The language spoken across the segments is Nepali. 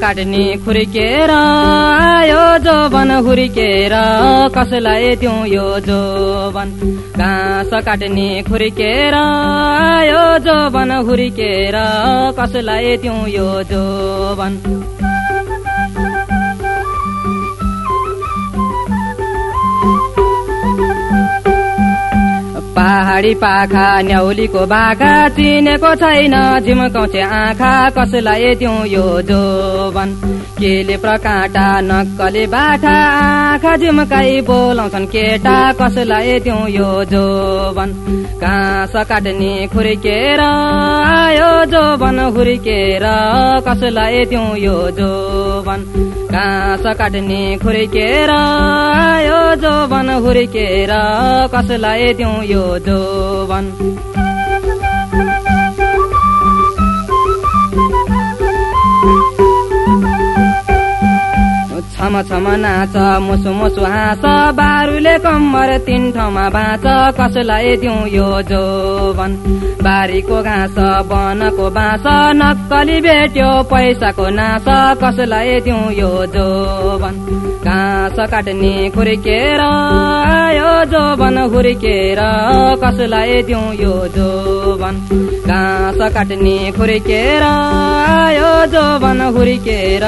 काट्ने खुर्केर आयो जोबन हुर्केर कसलाई दिउँ यो जोबन घाँस काट्ने खुर्केर आयो जोबन हुर्केर कसलाई दिउँ यो जोबन पहाडी पाखा न्याउलीको बाखा चिनेको छैन झिमकाउँछे आँखा कसलाई दिउँ यो जोबन केले प्रकाटा नक्कले बाठा आँखा झिमकाई बोलाउँछन् केटा कसलाई दिउँ यो जोबन घाँस काट्ने खुर्केर आयो जोबन हुर्केर कसलाई दिउँ यो जोबन घाँस काट्ने खुर्केर आयो जोबन हुर्केर कसलाई दिउँ यो जोबन छम छम नाच मुसु मुसु हाँस बारुले कम्मर तिन ठाउँमा बाँच कसलाई दिउँ यो जोबन बारीको घाँस वनको बाँस नक्कली भेट्यो पैसाको नास कसलाई दिउँ यो जोबन घाँस काट्ने खुर्केर आयो जोबन हुर्केर कसलाई दिउँ यो जोबन घाँस काट्ने खुर्केर आयो जोबन हुर्केर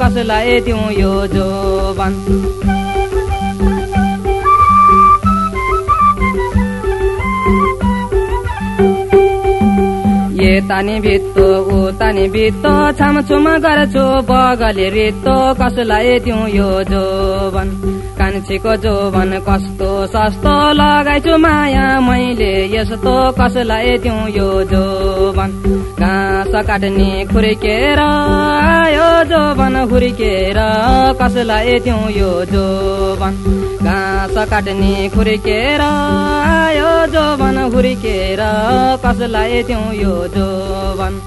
कसलाई दिउँ यो ये तानी भित्तो ऊ तानी भित्तो छामछुम गर्छु बगले रित्तो कसलाई दिउँ यो जोबन कान्छीको जोबन कस्तो सस्तो लगाइछु माया मैले यस्तो कसलाई दिउँ यो जोबन घाँस काट्ने खुर्केर आयो जोबन हुर्केर कसलाई दिउँ यो जोबन घाँस काट्ने खुर्केर आयो जोबन हुर्केर कसलाई दिउँ यो जोबन